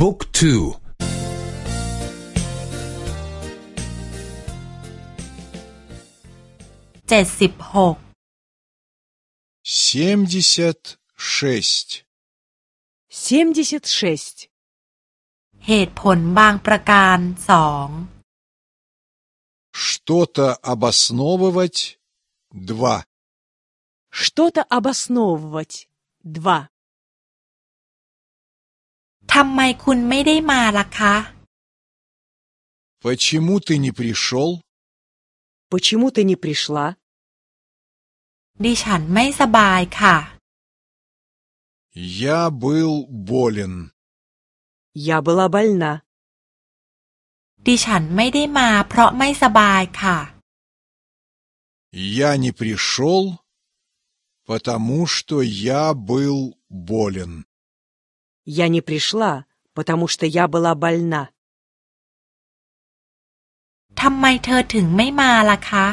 บุ๊กทูเจ็ดสิบหก семьдесят шесть. семьдесят шесть. เหตุผลบางประการสอง Что-то обосновывать два. Что-то обосновывать. Два. ทำไมคุณไม่ได้มาล่ะคะ Почему ты не пришел? Почему ты не пришла? ดิฉันไม่สบายค่ะ Я был болен. Я была больна. ดิฉันไม่ได้มาเพราะไม่สบายค่ะ Я не пришел, потому что я был болен. Я не пришла, потому что я была больна. ทำไมเธอถึงไม่มาล่ะคะ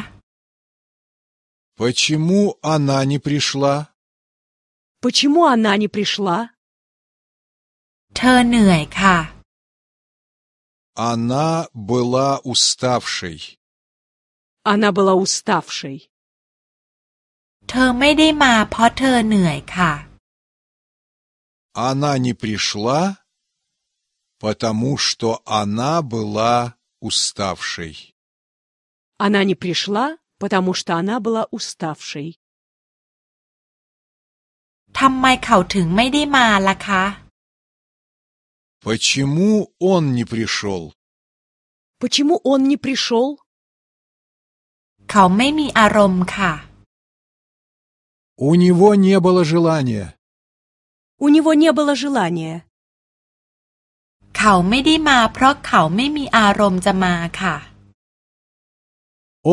Почему она не пришла? Почему она не пришла? เธอเหนื่อยค่ะ Она была уставшей. Она была уставшей. เธอไม่ได้มาเพราะเธอเหนื่อยค่ะ Она не пришла, потому что она была уставшей. Она не пришла, потому что она была уставшей. ทำไมเขาถึงไม่ได้มาล่ะคะ Почему он не пришел? Почему он не пришел? เขาไม่มีอารมณ์ค่ะ У него не было желания. У него не было желания. เขาไม่ได้มาเพราะเขาไม่มีอารมณ์จะมาค่ะ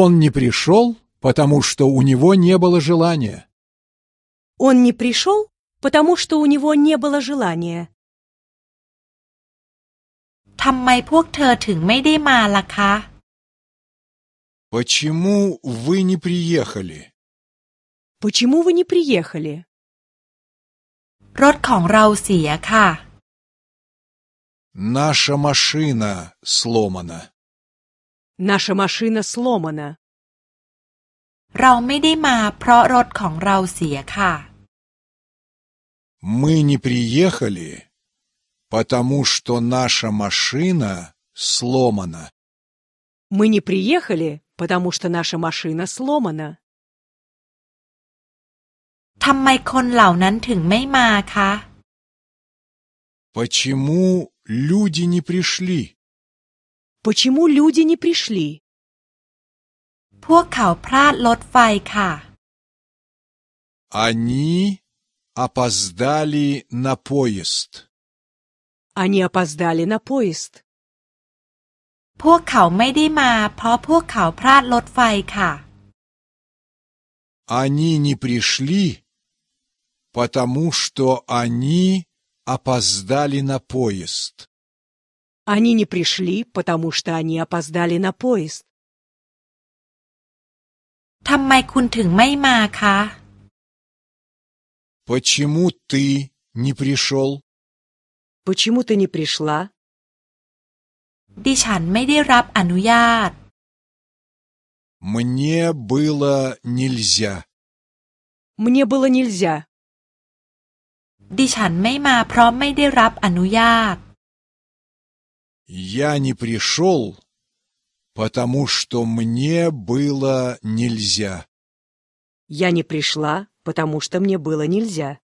Он не пришел, потому что у него не было желания. Он не пришел, потому что у него не было желания. ทำไมพวกเธอถึงไม่ได้มาล่ะคะ Почему вы не приехали? Почему вы не приехали? รถของเราเสียค่ะ Наша машина сломана. Наша машина сломана. เราไม่ได้มาเพราะรถของเราเสียค่ะ Мы не приехали, потому что наша машина сломана. Мы не приехали, потому что наша машина сломана. ทำไมคนเหล่านั้นถึงไม่มาคะ Почему люди не пришли? Почему люди не пришли? พวกเขาพลาดรถไฟค่ะ Они опоздали на поезд. Они опоздали на поезд. พวกเขาไม่ได้มา เพราะพวกเขาพลาดรถไฟค่ะ Они не пришли, потому что они опоздали на поезд. Они не пришли, потому что они опоздали на поезд. ทำไมคุณถึงไม่มาคะ Почему ты не пришел? Почему ты не пришла? ดิฉันไม่ได้รับอนุญาต Мне было нельзя. Мне было нельзя. ดิฉันไม่มาเพราะไม่ได้รับอนุญาต Я не пришел, потому что мне было нельзя. Я не пришла, потому что мне было нельзя.